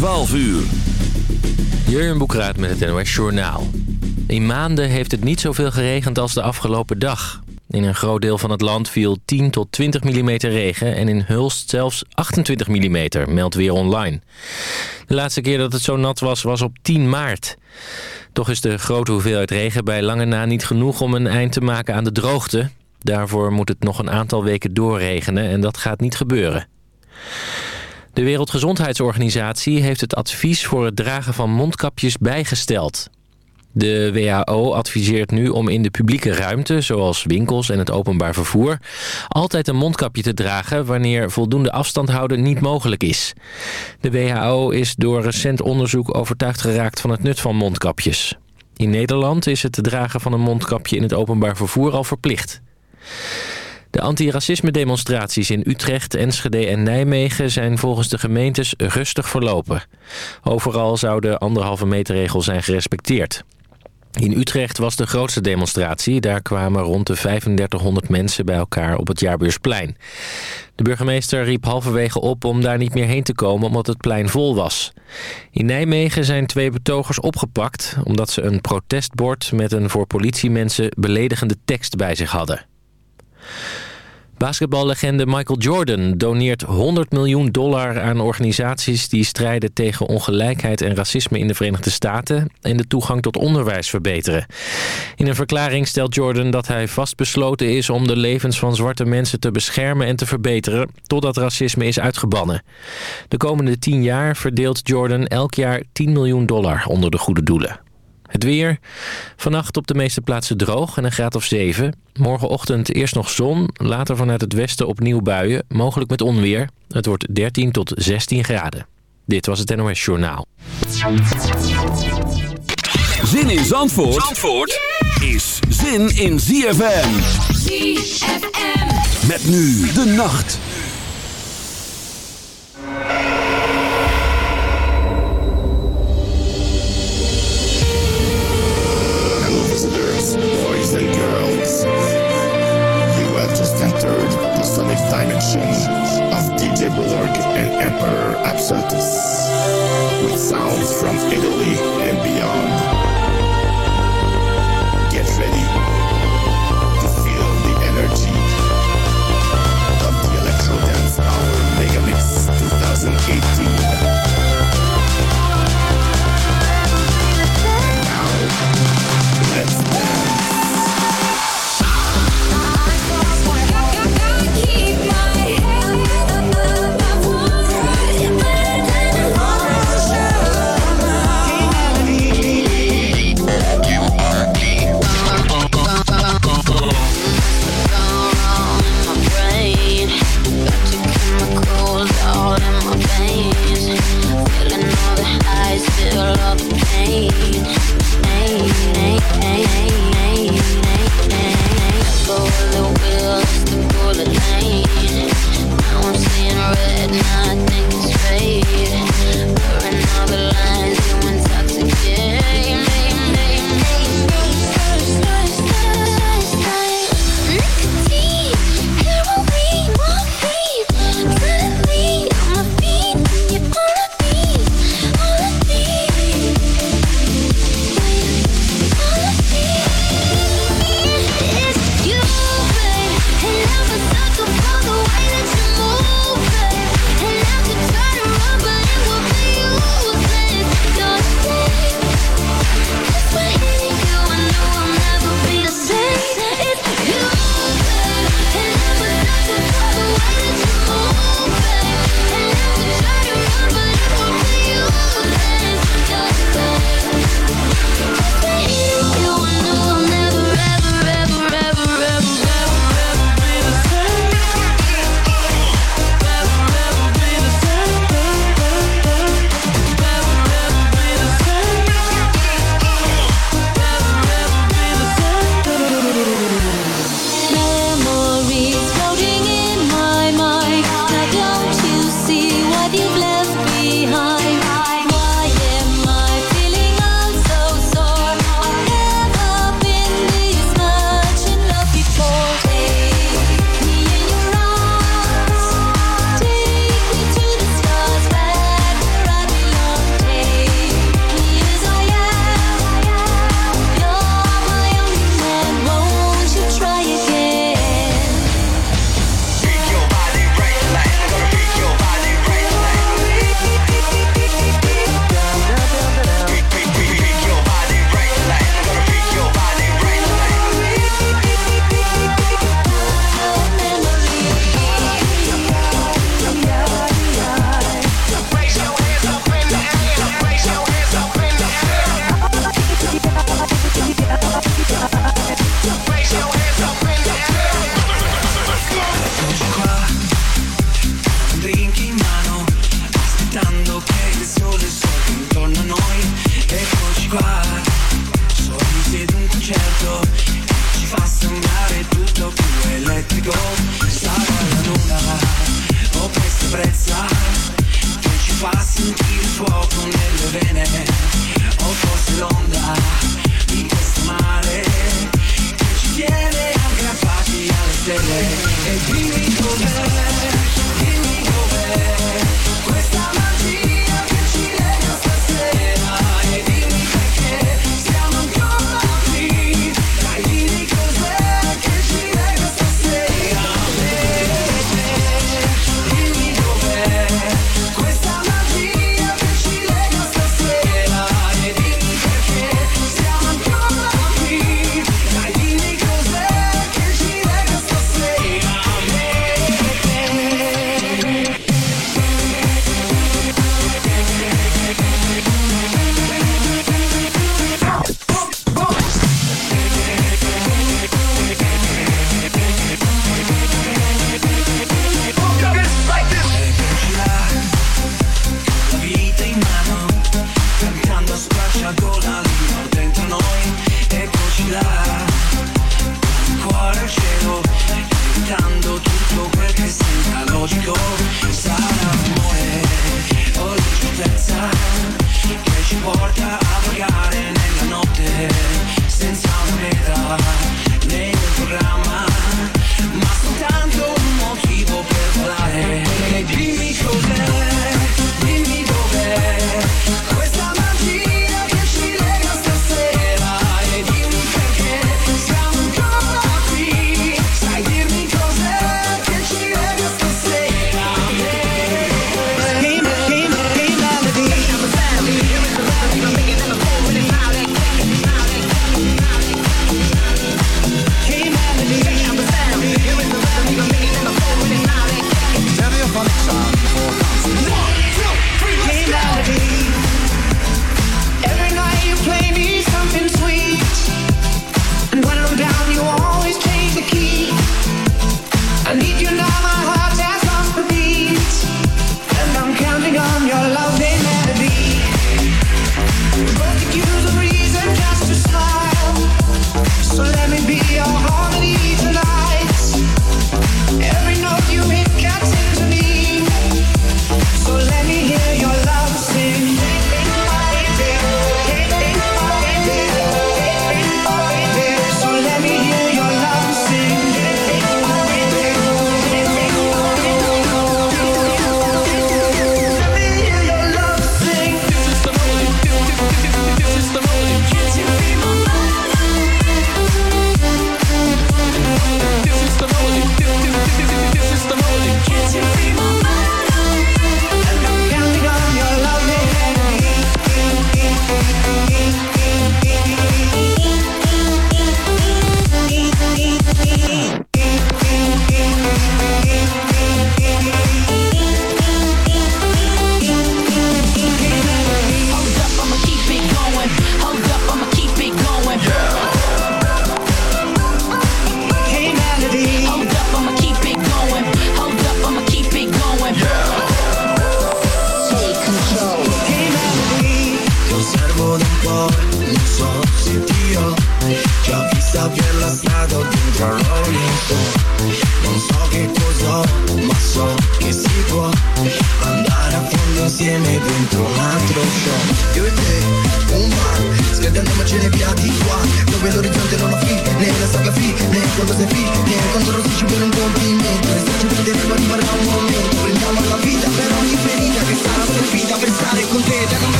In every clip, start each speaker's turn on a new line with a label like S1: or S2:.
S1: 12 uur.
S2: Jurjen Boekraat met het NOS Journaal. In maanden heeft het niet zoveel geregend als de afgelopen dag. In een groot deel van het land viel 10 tot 20 mm regen... en in Hulst zelfs 28 mm, meldt Weer Online. De laatste keer dat het zo nat was, was op 10 maart. Toch is de grote hoeveelheid regen bij lange na niet genoeg... om een eind te maken aan de droogte. Daarvoor moet het nog een aantal weken doorregenen en dat gaat niet gebeuren. De Wereldgezondheidsorganisatie heeft het advies voor het dragen van mondkapjes bijgesteld. De WHO adviseert nu om in de publieke ruimte, zoals winkels en het openbaar vervoer, altijd een mondkapje te dragen wanneer voldoende afstand houden niet mogelijk is. De WHO is door recent onderzoek overtuigd geraakt van het nut van mondkapjes. In Nederland is het dragen van een mondkapje in het openbaar vervoer al verplicht. De antiracisme-demonstraties in Utrecht, Enschede en Nijmegen zijn volgens de gemeentes rustig verlopen. Overal zou de anderhalve meter regel zijn gerespecteerd. In Utrecht was de grootste demonstratie. Daar kwamen rond de 3500 mensen bij elkaar op het Jaarbeursplein. De burgemeester riep halverwege op om daar niet meer heen te komen omdat het plein vol was. In Nijmegen zijn twee betogers opgepakt omdat ze een protestbord met een voor politiemensen beledigende tekst bij zich hadden. Basketballegende Michael Jordan doneert 100 miljoen dollar aan organisaties die strijden tegen ongelijkheid en racisme in de Verenigde Staten en de toegang tot onderwijs verbeteren. In een verklaring stelt Jordan dat hij vastbesloten is om de levens van zwarte mensen te beschermen en te verbeteren totdat racisme is uitgebannen. De komende 10 jaar verdeelt Jordan elk jaar 10 miljoen dollar onder de goede doelen. Het weer. Vannacht op de meeste plaatsen droog en een graad of 7. Morgenochtend eerst nog zon, later vanuit het westen opnieuw buien, mogelijk met onweer. Het wordt 13 tot 16 graden. Dit was het NOS Journaal.
S1: Zin in Zandvoort, Zandvoort is zin in ZFM.
S3: ZFM.
S1: Met nu de nacht.
S4: And Emperor Absontus with sounds from Italy and beyond. Get ready to feel the energy of the Electro Dance Hour Megamix 2018.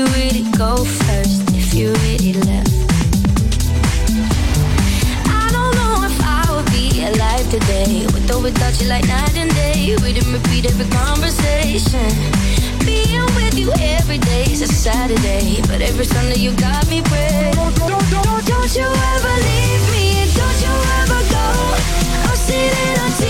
S5: You
S6: really go first, if you really left. I don't know if I would be alive today. Without you, like night and day. We didn't repeat every conversation. Being with you every day is a Saturday. But every Sunday, you got me praying. Don't, don't, don't, don't you ever leave me. Don't you ever go. I'm sitting on.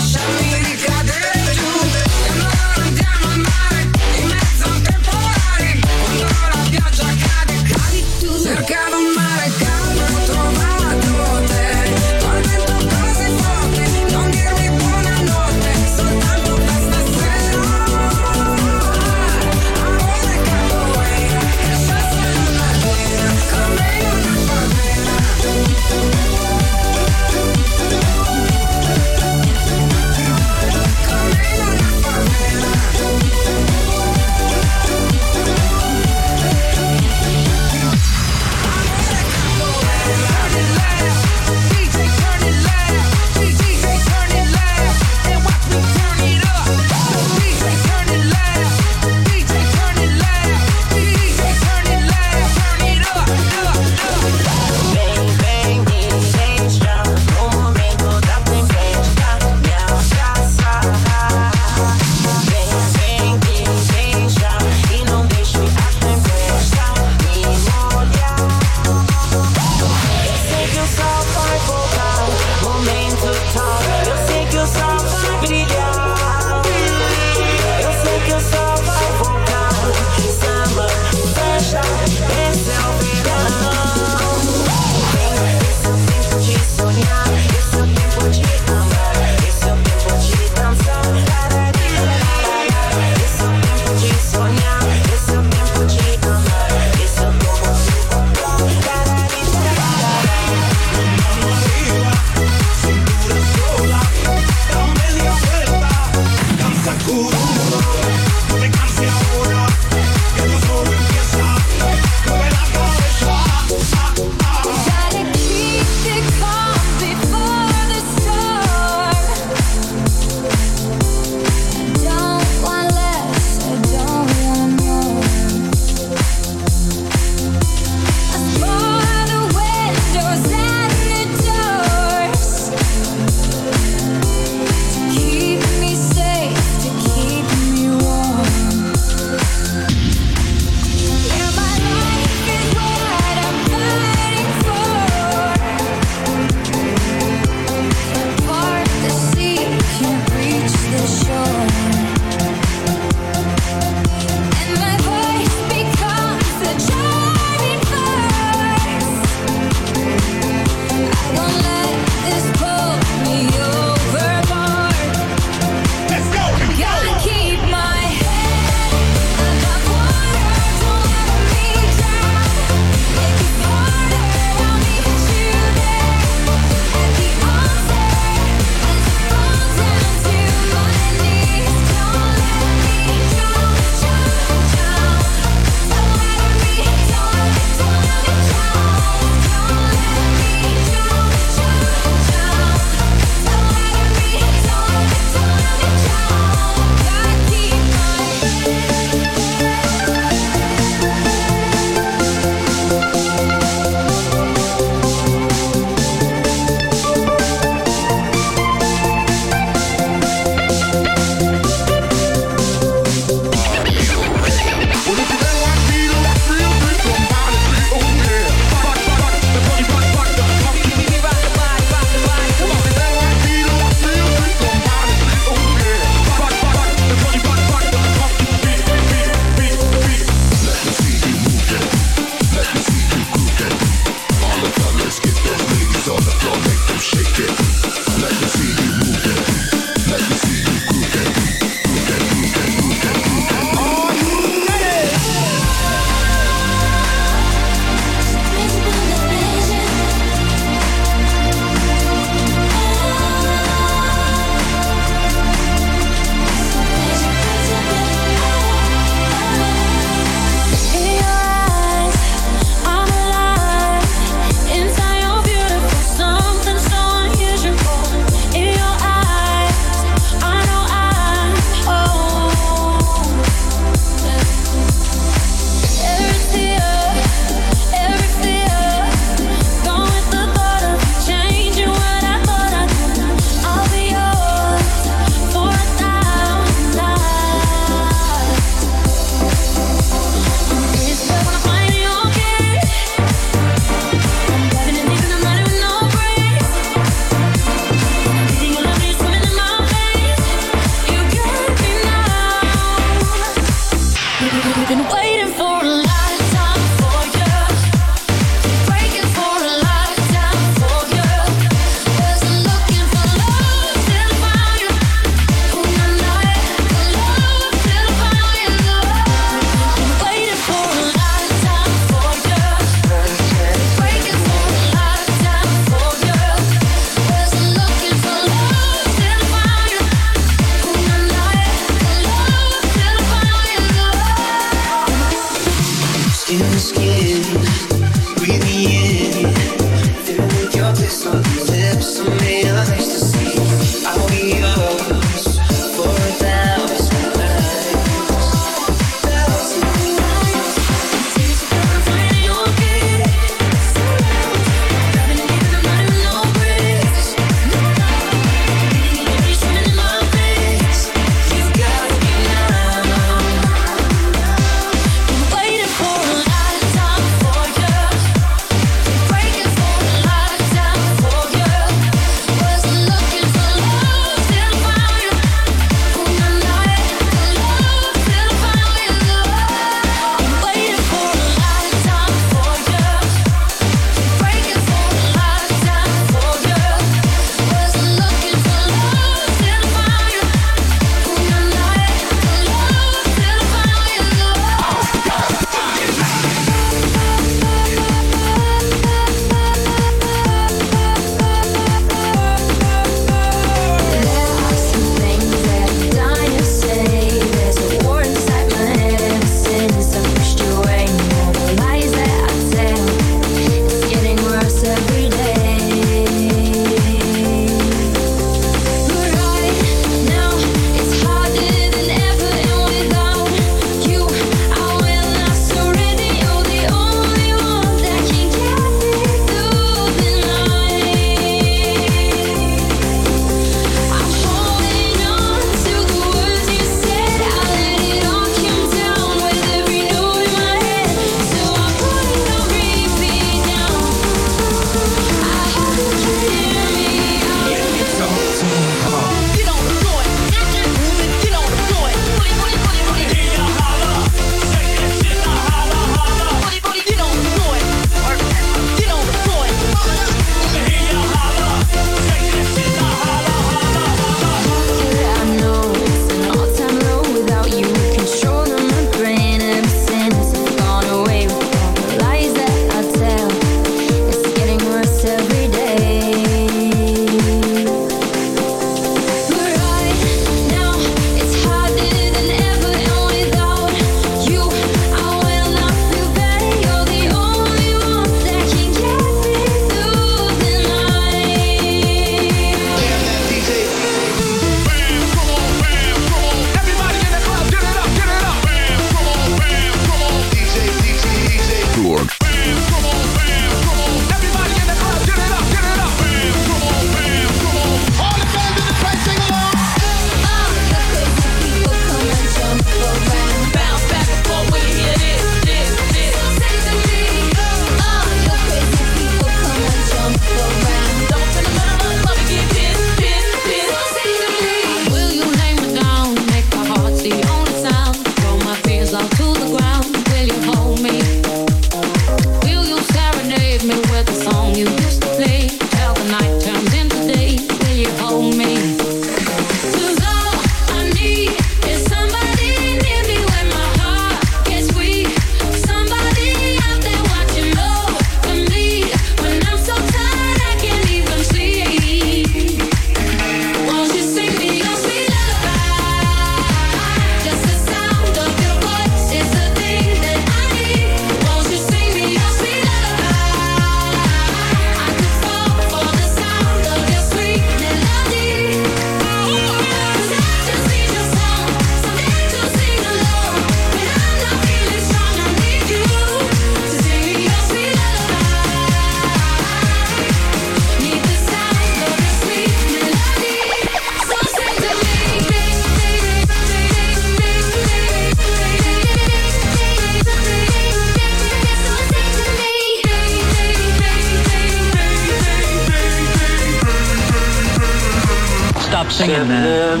S7: stop singing, man.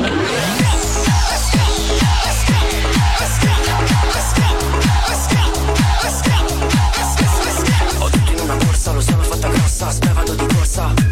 S8: Lo
S9: sono
S6: fatta grossa, spevano di
S9: corsa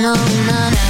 S9: na na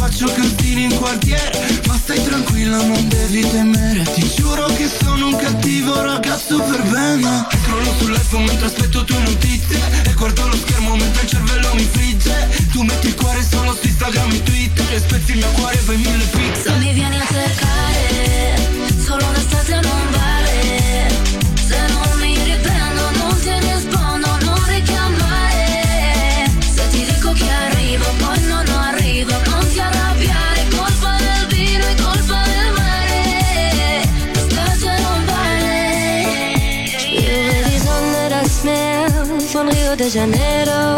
S9: faccio casini in quartiere Ma stai tranquilla non devi temere. Ti giuro che sono un cattivo ragazzo per bene. E crollo sull'iPhone mentre aspetto tue notizie E guardo lo schermo mentre il cervello mi frigge. Tu metti il cuore solo su Instagram e Twitter E spezzi il mio cuore e fai mille pizze
S10: mi vieni a cercare, solo un'estate non
S6: de Janeiro.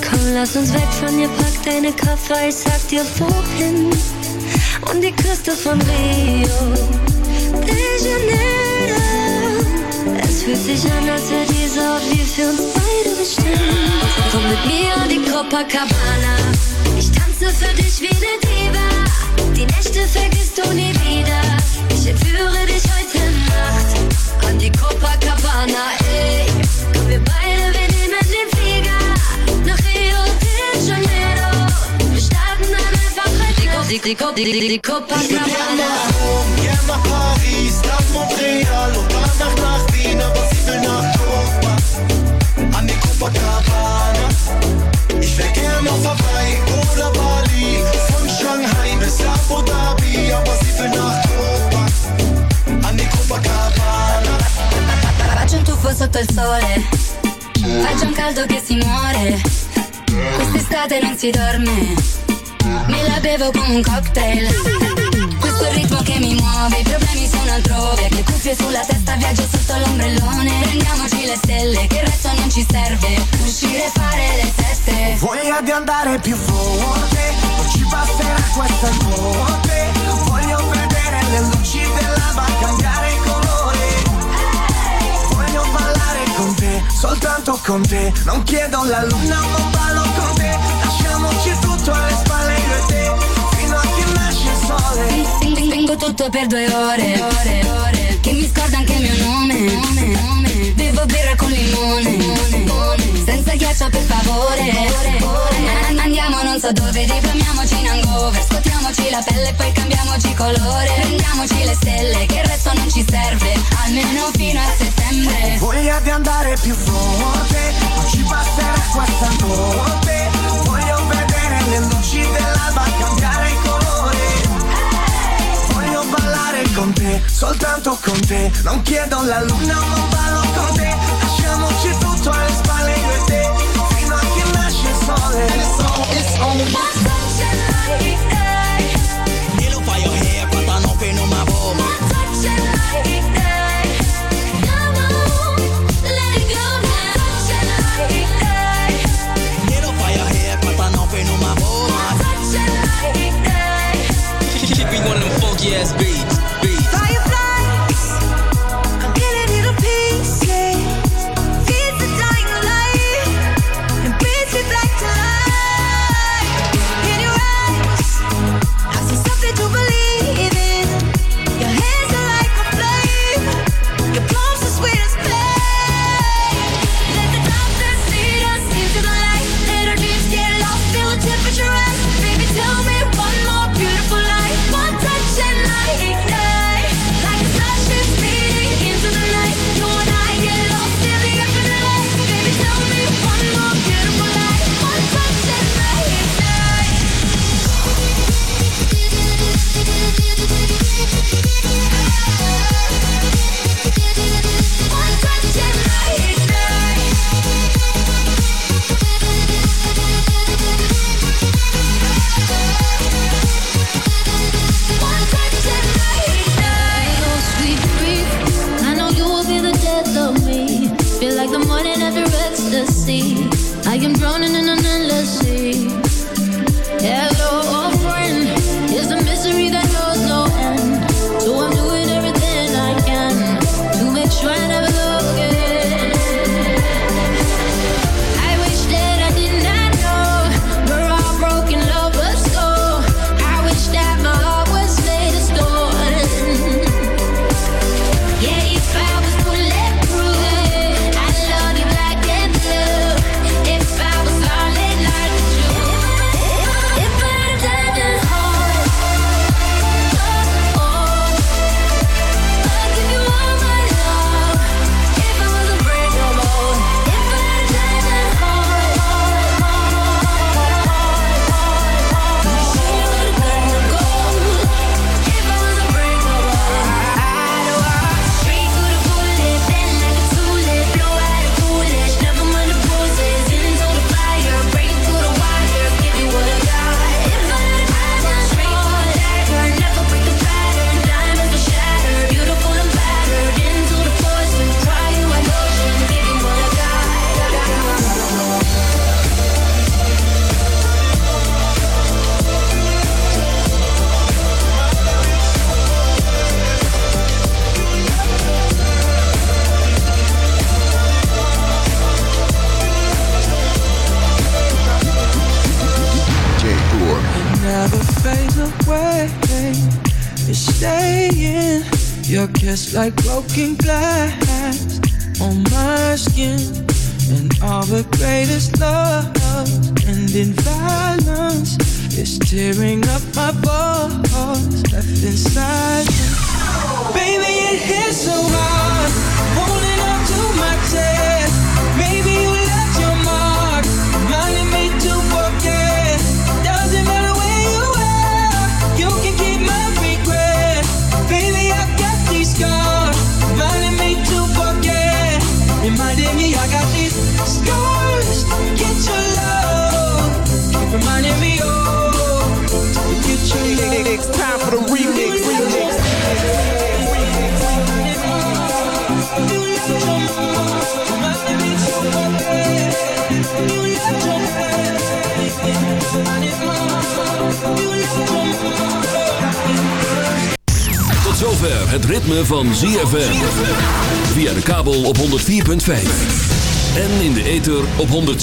S6: Komm, lass uns weg von hier, pack deine Koffer, ich sag dir wohin. Und die Küste von Rio de Janeiro. Es fühlt sich an, als wäre dieser Ort wie für uns beide bestimmt. Komm mit mir an die Copacabana. Ich tanze für dich wie eine Diva. Die Nächte vergisst du nie wieder. Ich entführe dich heute Nacht an die Copacabana, ey die Copa Ich will gern nach Rom,
S11: gern nach Paris, nach Montreal und danach nach Wien, aber ich will nach an die Copacabana. Ich will gern auf Hawaii oder Bali, von Shanghai bis Abu Dhabi, aber sie für nach
S10: Tuffo sotto il sole, faccio un caldo che si muore. Quest'estate non si dorme, me la bevo come un cocktail. Questo è il ritmo che mi muove, i problemi sono altrove. Le cuffie sulla testa, viaggio sotto l'ombrellone. Prendiamoci le stelle, che il resto non ci serve. Uscire e fare le feste.
S9: Voglia di andare più forte Non ci basterà questa notte Voglio vedere le luci dell'alba cambiare soltanto con te. Non chiedo la luna ma ballo con te. Lasciamoci tutto alle spalle io e te Fino a che nasce il sole.
S10: Ten- Tengo tutto per due ore, ore, ore Che mi scorda anche il mio nome, nome, nome Bevo birra con limone. Senza ghiaccio per favore. An- Andiamo non so dove, diplomiamoci in hangover. Scuotiamoci la pelle poi cambiamoci colore. Prendiamoci le stelle, che il resto non ci serve Almeno fino a settembre.
S9: Voglia di andare più forte Non ci basterà questa notte. Voglio vedere le luci dell'alba cambiare colore Voglio ballare con te, soltanto con te Non chiedo la luna ma ballo con te Lasciamoci tutto alle spalle io e te Fino a che nasce il sole It's on
S11: Yellow for your hair, but I know pain on my bum. Yellow
S6: yes